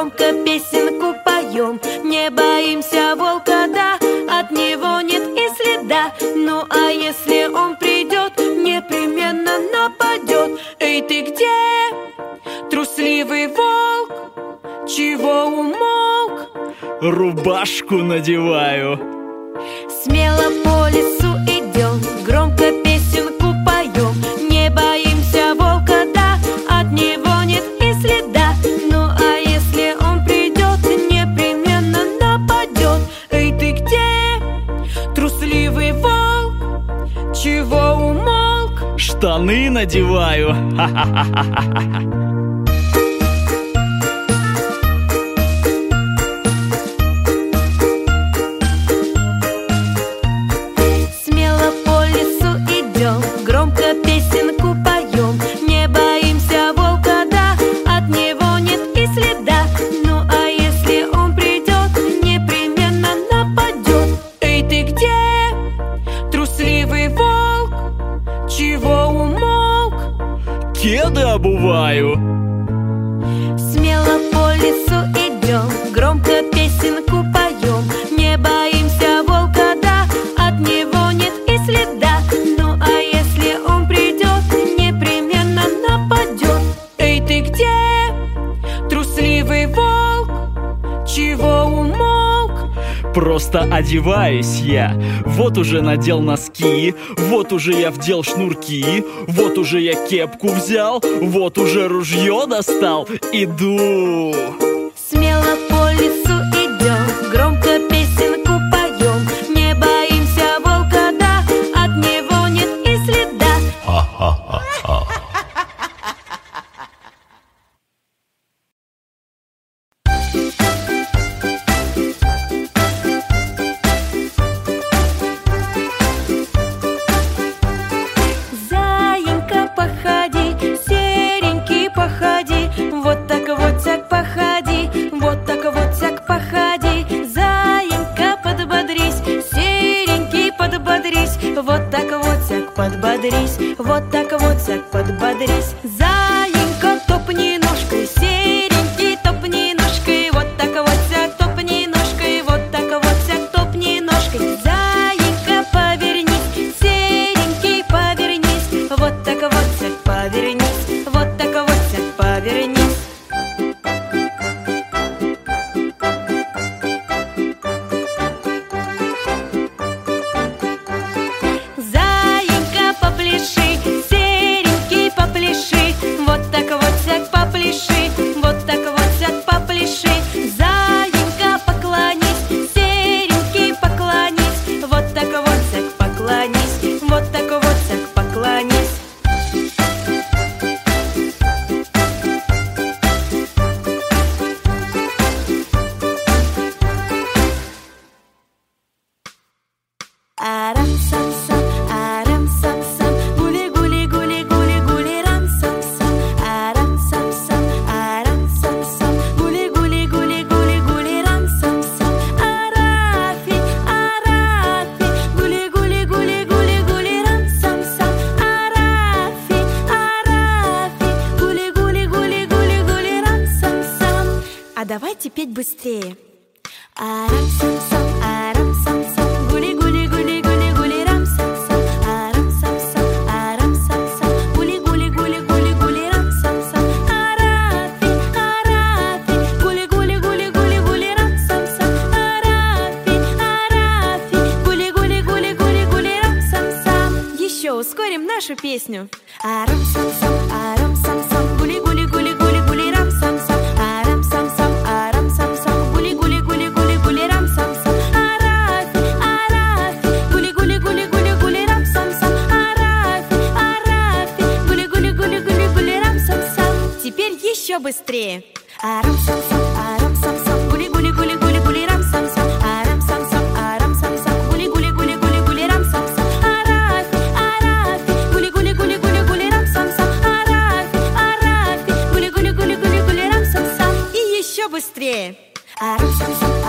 громко песенку поем Не боимся волка, да, от него нет и следа Ну а если он придет, непременно нападет Эй, ты где, трусливый волк? Чего умолк? Рубашку надеваю надеваю. Ха-ха-ха-ха-ха. кеды обуваю. Смело по лесу идем, громко песенку поем. Не боимся волка, да, от него нет и следа. Ну а если он придет, непременно нападет. Эй, ты где, трусливый волк, чего умолк? Просто одеваюсь я, вот уже надел носки, вот уже я вдел шнурки, вот уже я кепку взял, вот уже ружье достал, иду. песню. Арам сам сам, арам сам сам, гули гули гули гули гули рам сам сам, арам сам сам, арам сам сам, гули гули гули гули гули рам сам сам. Арафи, арафи, гули гули гули гули гули рам сам сам. Арафи, арафи, гули гули гули гули гули рам сам сам. Теперь еще быстрее. Арам сам сам, арам сам сам, гули гули гули гули гули рам сам сам. I'm so sorry.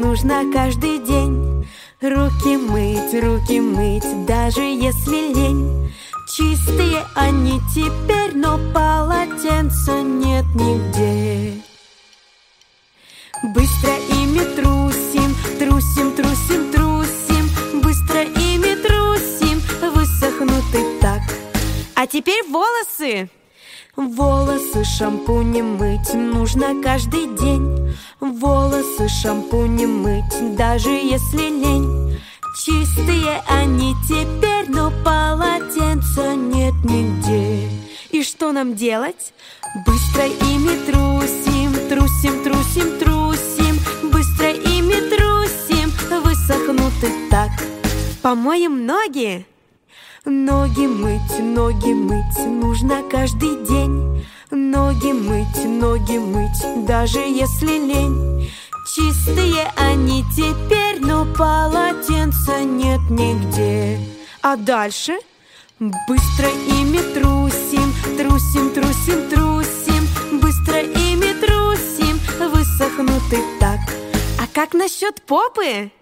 Нужно каждый день. Руки мыть, руки мыть, даже если лень. Чистые они теперь, но полотенца нет нигде. Быстро ими трусим, трусим, трусим, трусим, быстро ими трусим, высохнут и так. А теперь волосы. Волосы шампунем мыть нужно каждый день. Волосы шампунем мыть, даже если лень. Чистые они теперь, но полотенца нет нигде. И что нам делать? Быстро ими трусим, трусим, трусим, трусим, быстро ими трусим, высохнут и так. Помоем ноги. Ноги мыть, ноги мыть нужно каждый день. Ноги мыть, ноги мыть, даже если лень. Чистые они теперь, но полотенца нет нигде. А дальше? Быстро ими трусим, трусим, трусим, трусим, быстро ими трусим, высохнут и так. А как насчет попы?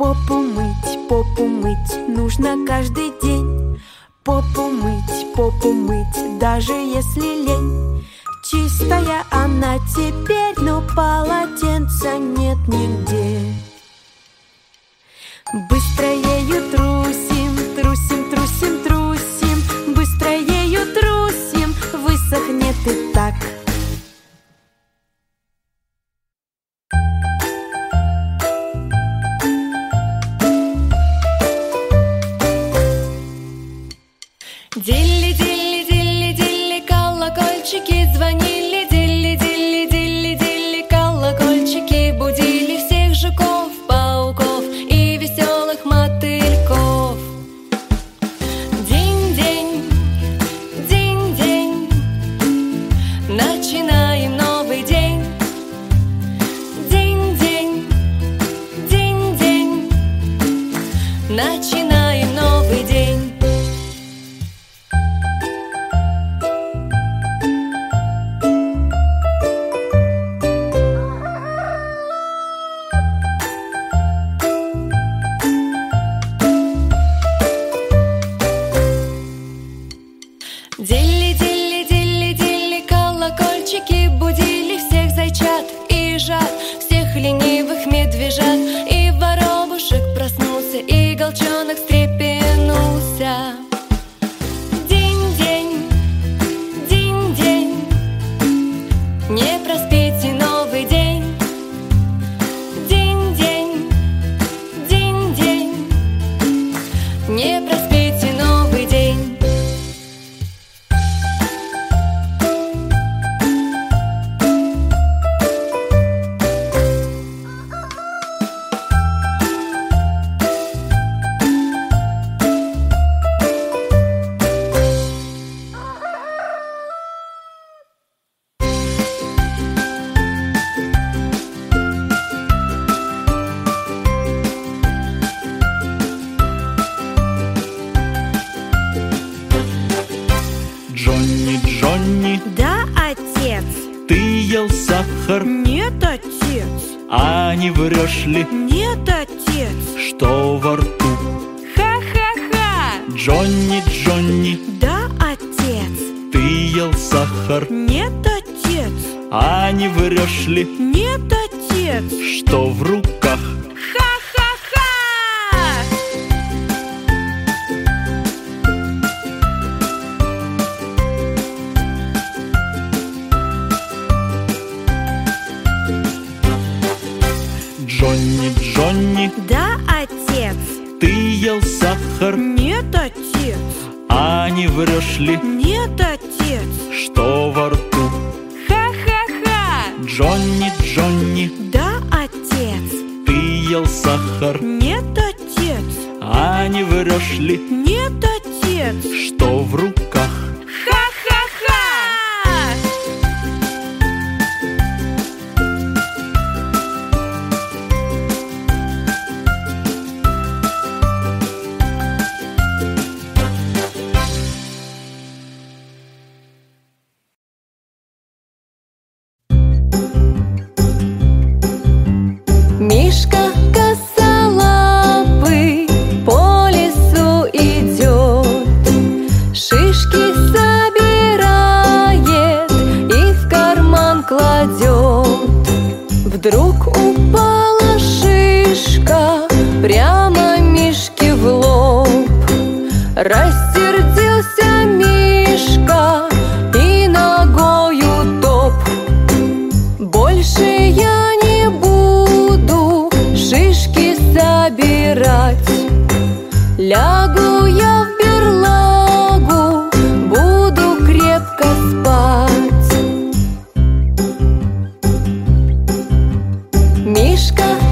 Попу мыть, попу мыть нужно каждый день. Попу мыть, попу мыть, даже если лень. Чистая она теперь, но полотенца нет нигде. Сахар, Нет, отец. а не врешь ли, Нет, отец. что во рту? Ха-ха-ха. Джонни, Джонни, Да, отец. ты ел сахар, Нет, отец. а не врешь ли, Нет, отец. что в руках? Mieszka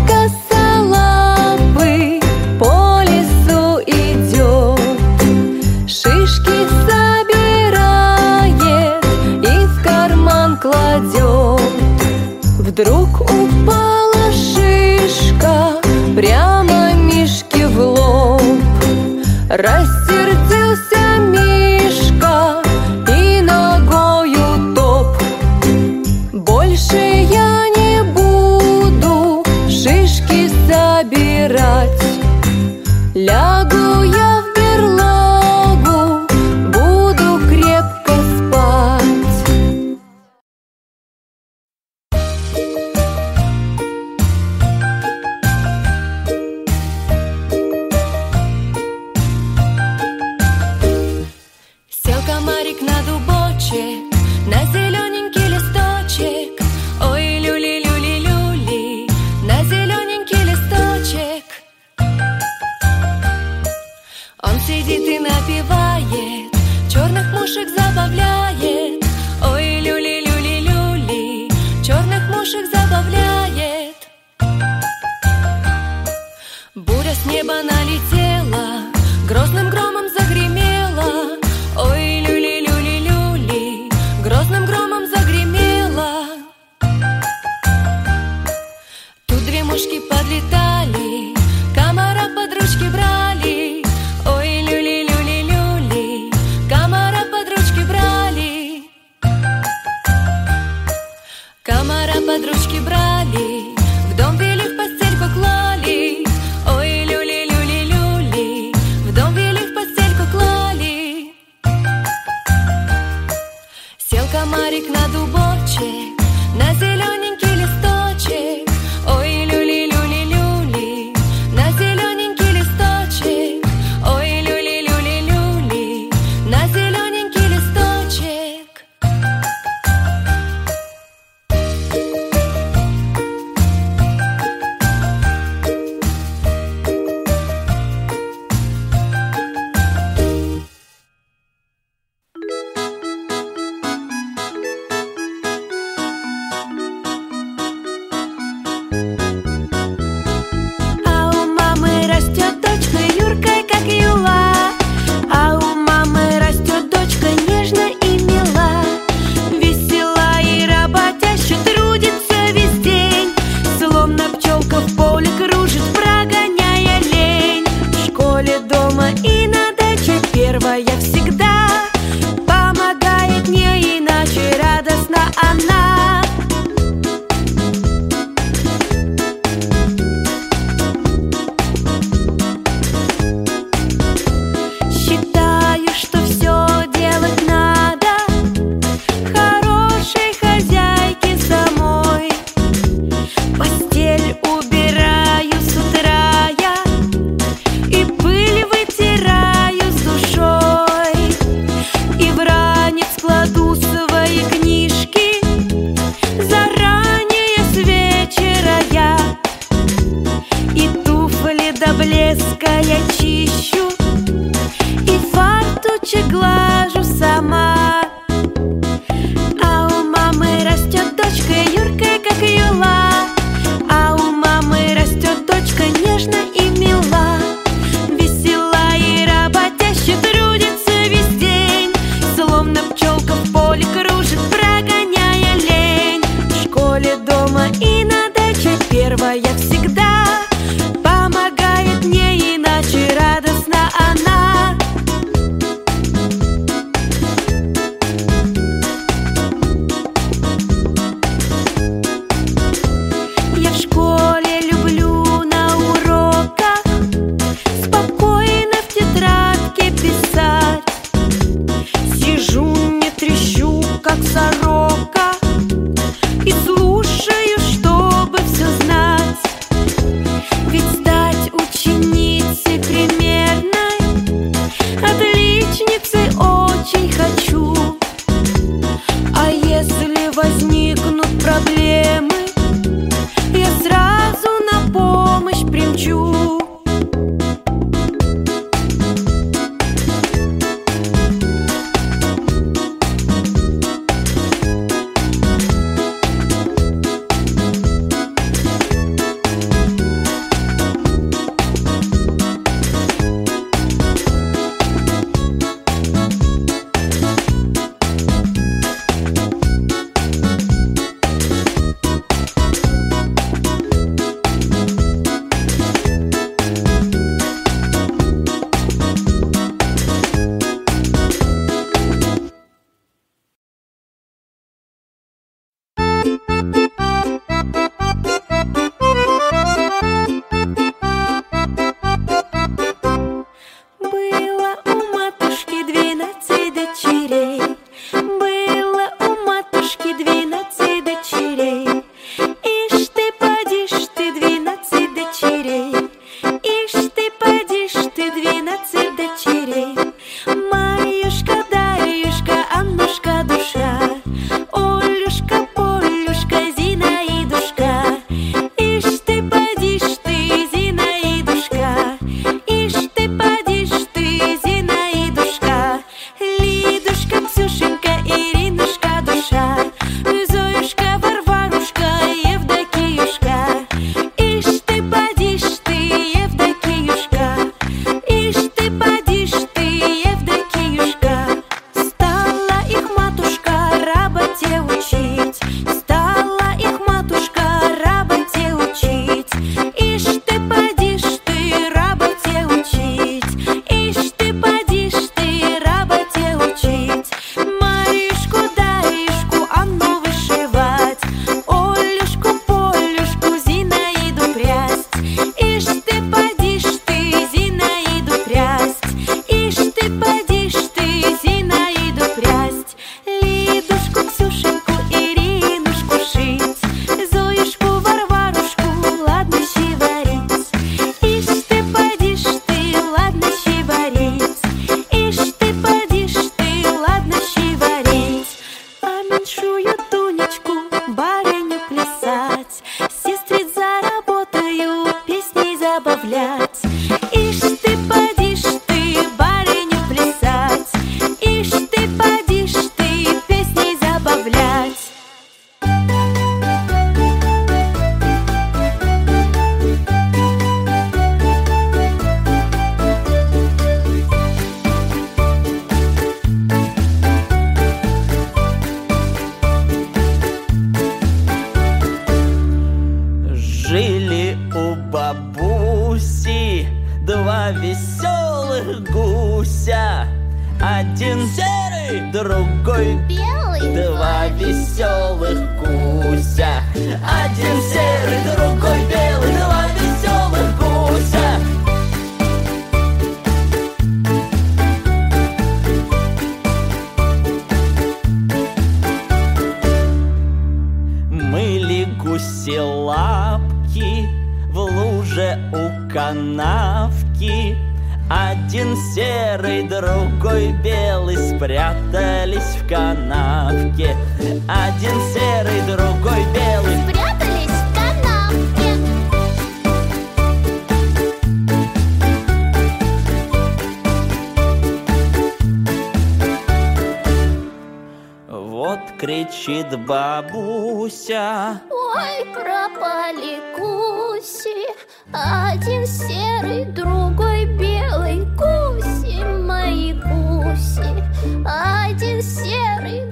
кричит бабуся. Ой, пропали гуси, один серый, другой белый. Гуси мои гуси, один серый,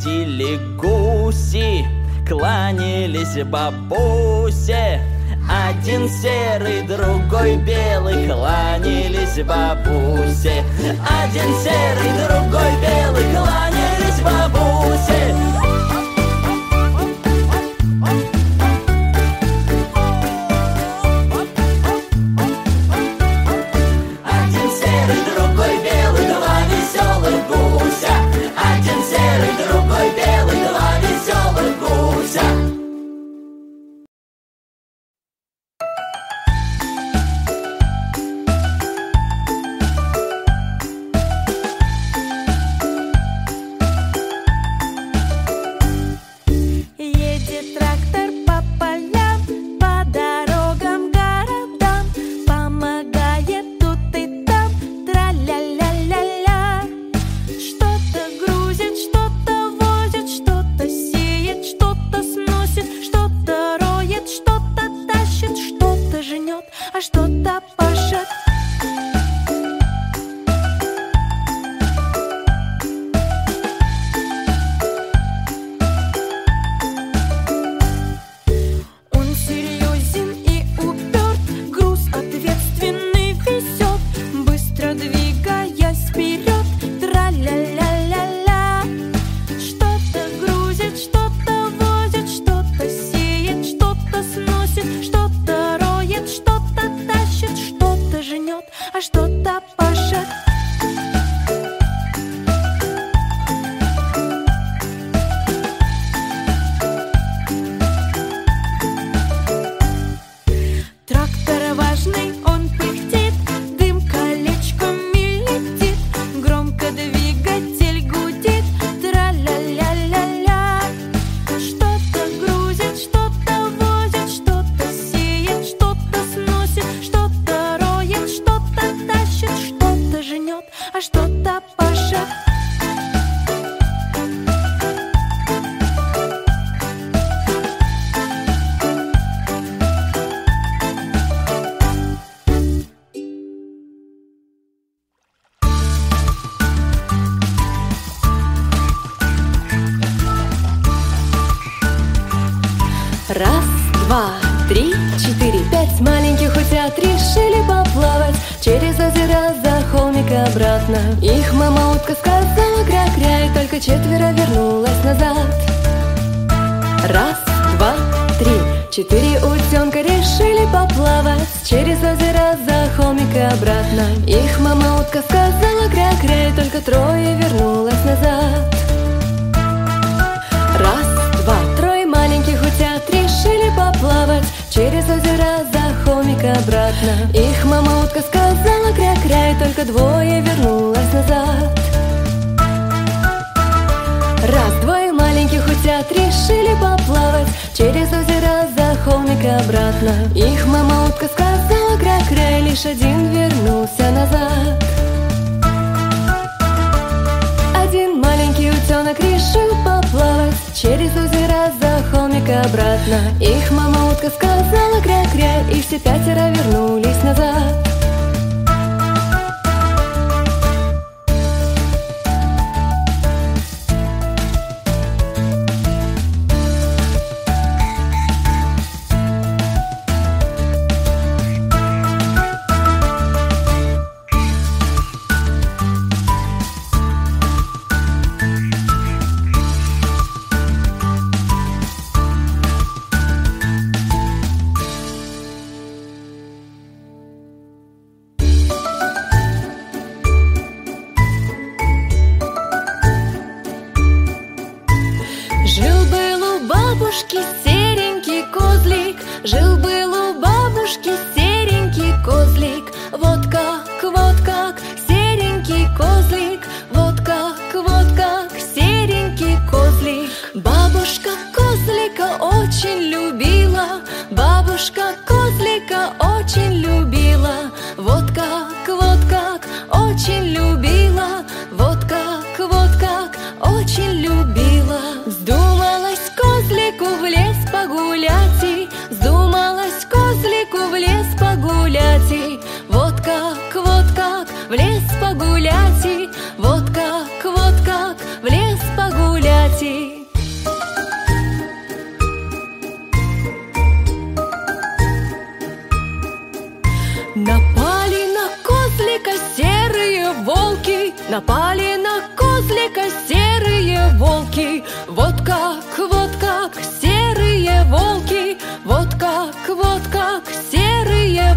Ходили гуси, кланялись бабусе. Один серый, другой белый, кланялись бабусе. Один серый, другой белый, кланялись бабусе. coisa. что трое вернулась назад. Раз, два, трое маленьких утят решили поплавать Через озеро за холмик обратно. Их мама утка сказала кря-кря И только двое вернулась назад. Раз, двое маленьких утят решили поплавать Через озеро за холмик обратно. Их мама утка сказала кря-кря И лишь один вернулся назад утенок решил поплавать. Через озеро за холмик обратно. Их мама утка сказала кря-кря И все пятеро вернулись назад погулять и Напали на козлика серые волки Напали на козлика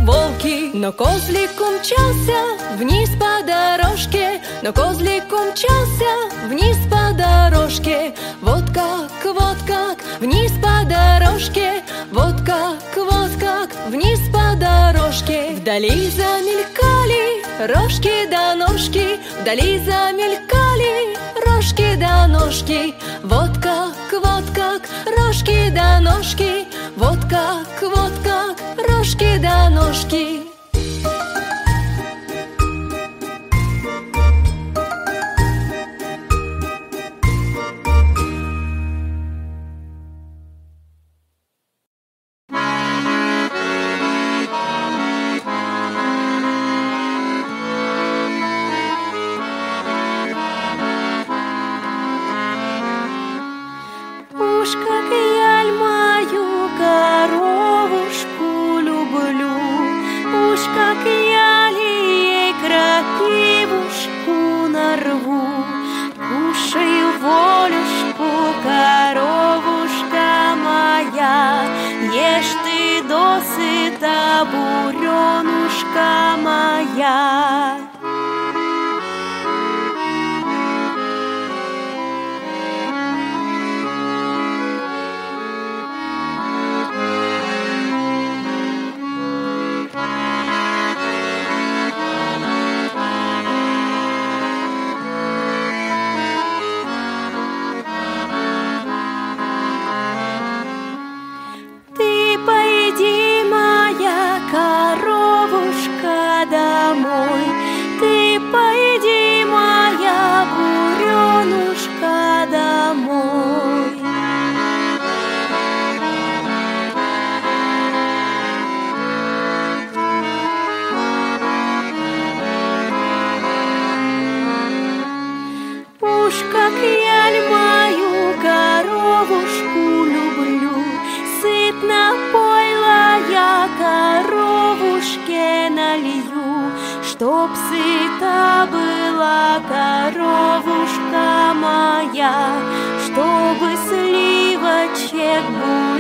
волки. Но козлик умчался вниз по дорожке. Но козлик умчался вниз по дорожке. Вот как, вот как вниз по дорожке. Вот как, вот как вниз по дорожке. Вдали замелькали рожки да ножки. Вдали замелькали рожки да ножки. Вот как, вот как рожки да ножки Вот как, вот как рожки да ножки нарву, Кушаю волюшку, коровушка моя, Ешь ты досыта, буренушка моя. Чтоб сыта была коровушка моя, Чтобы сливочек буренушка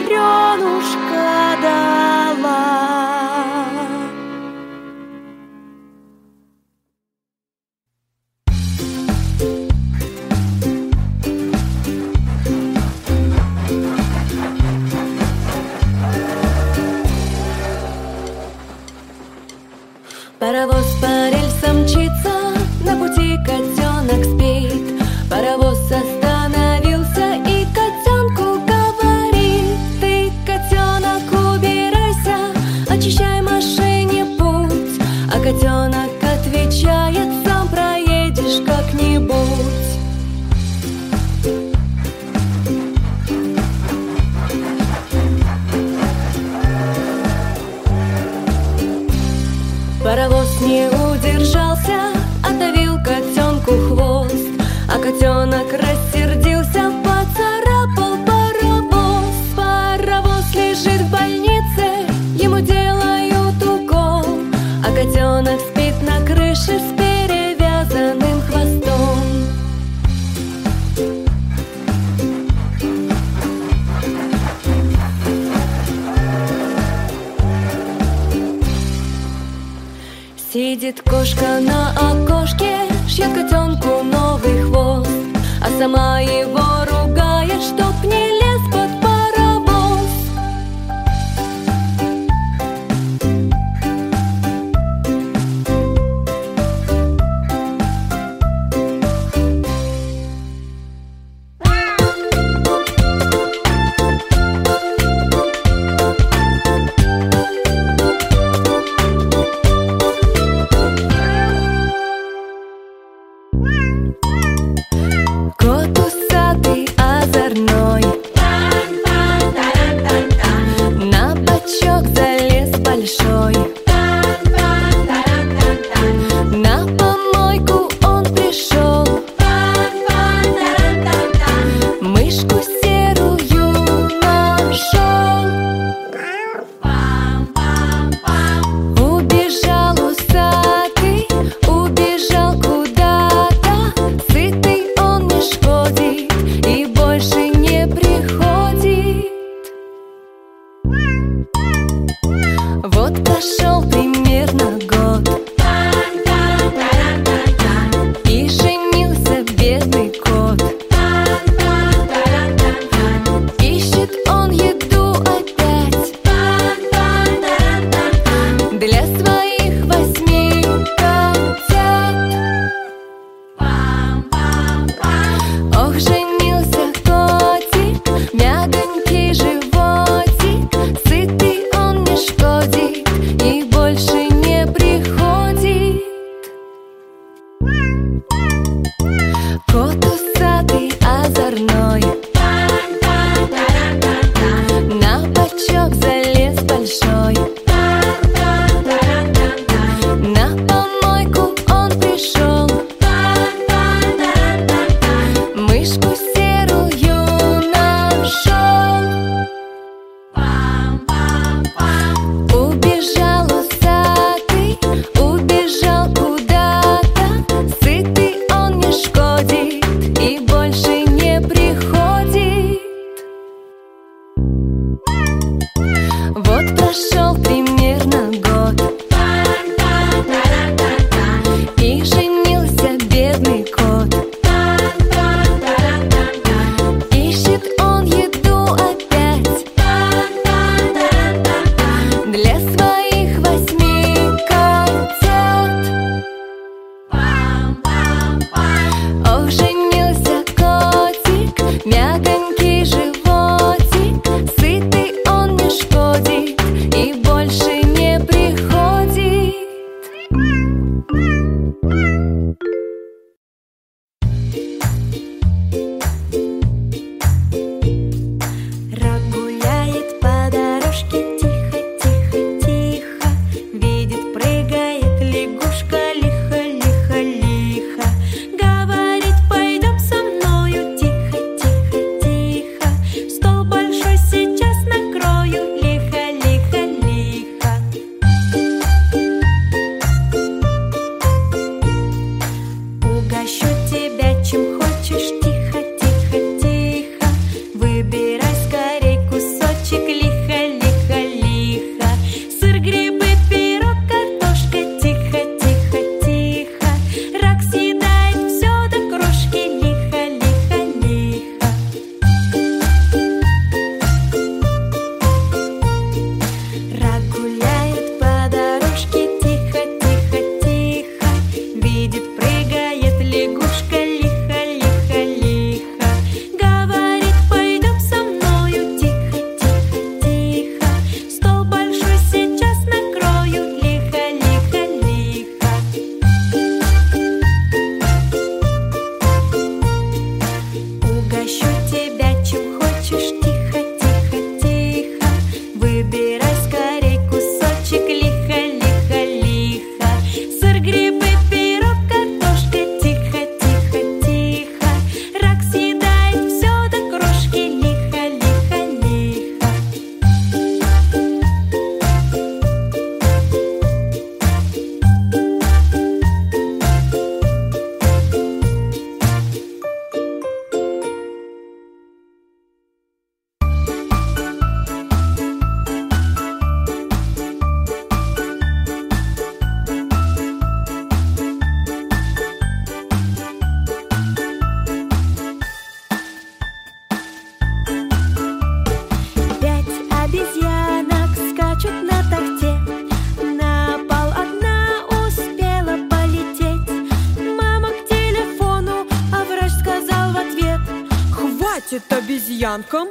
обезьянкам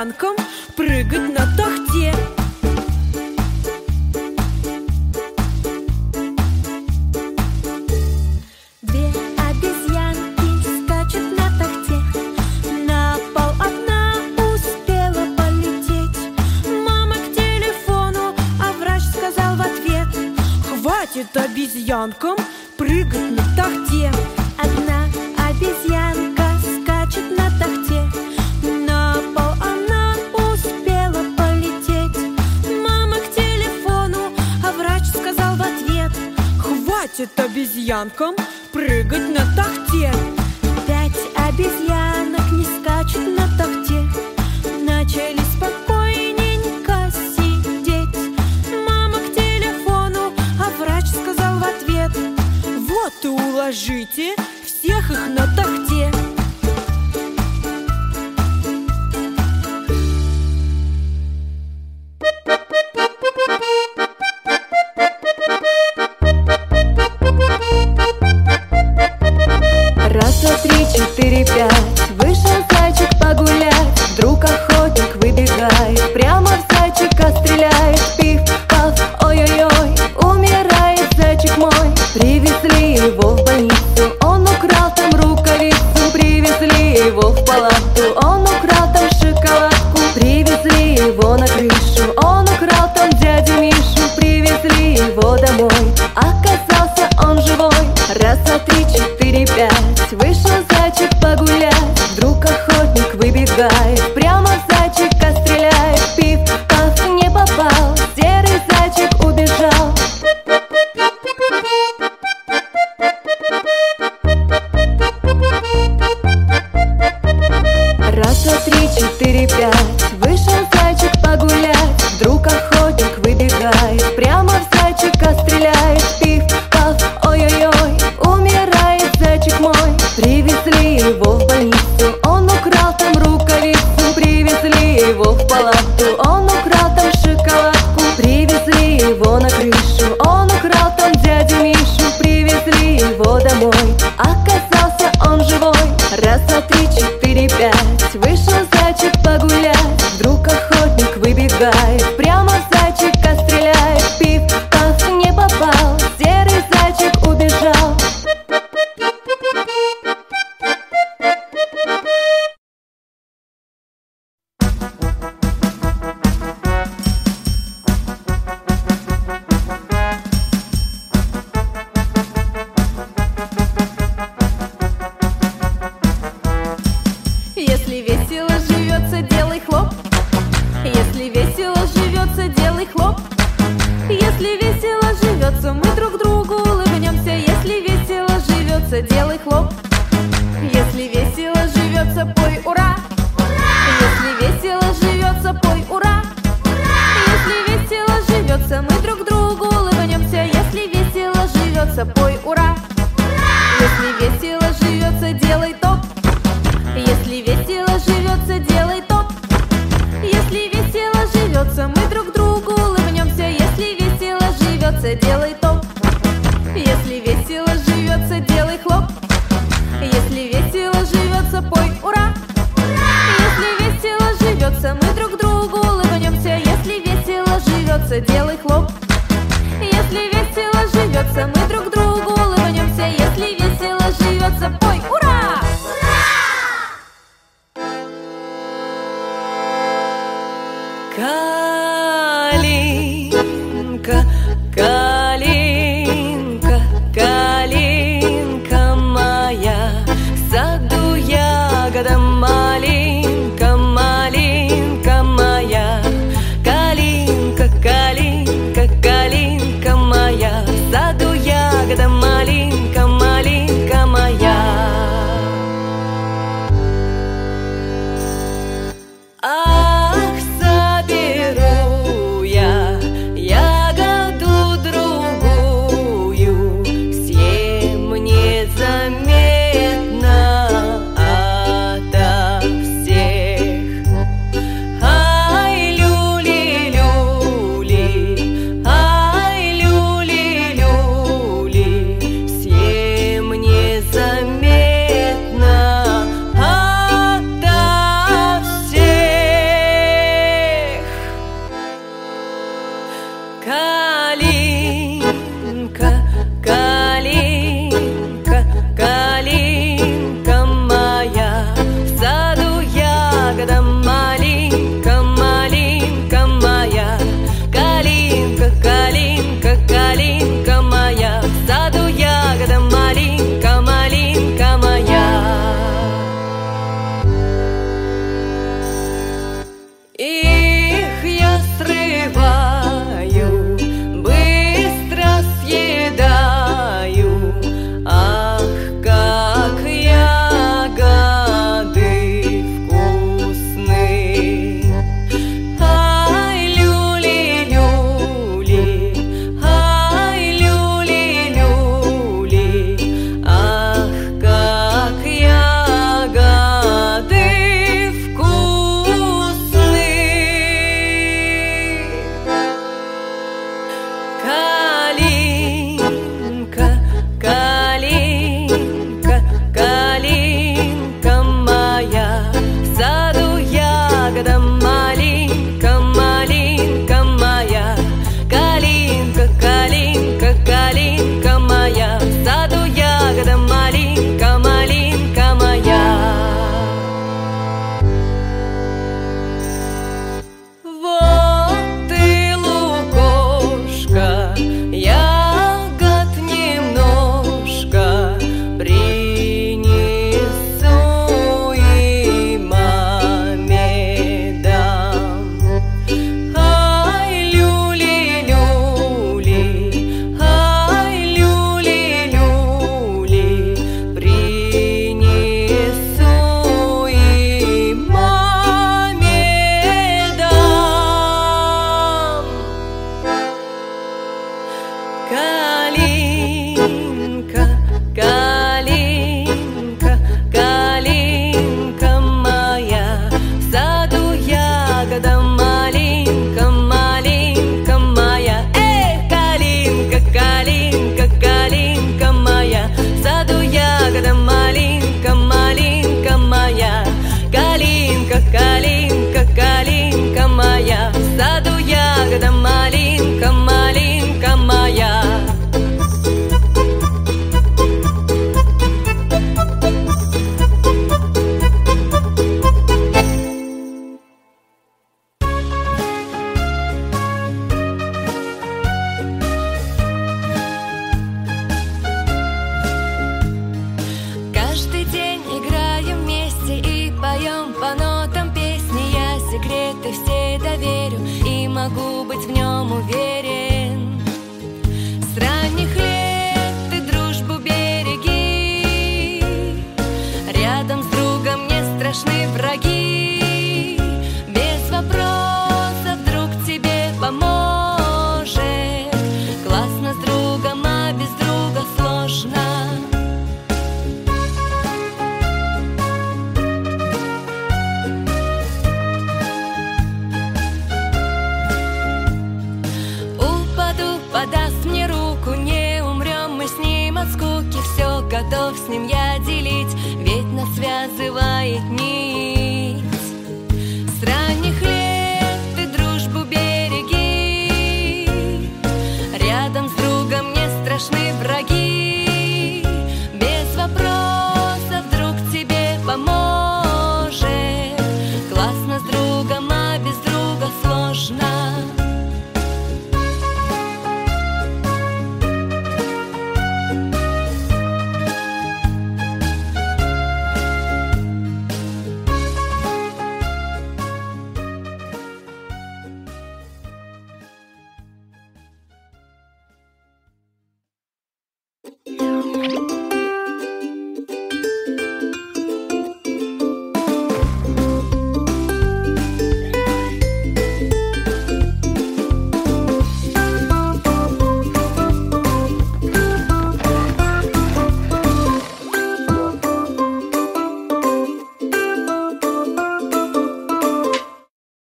Обезьянкам прыгать на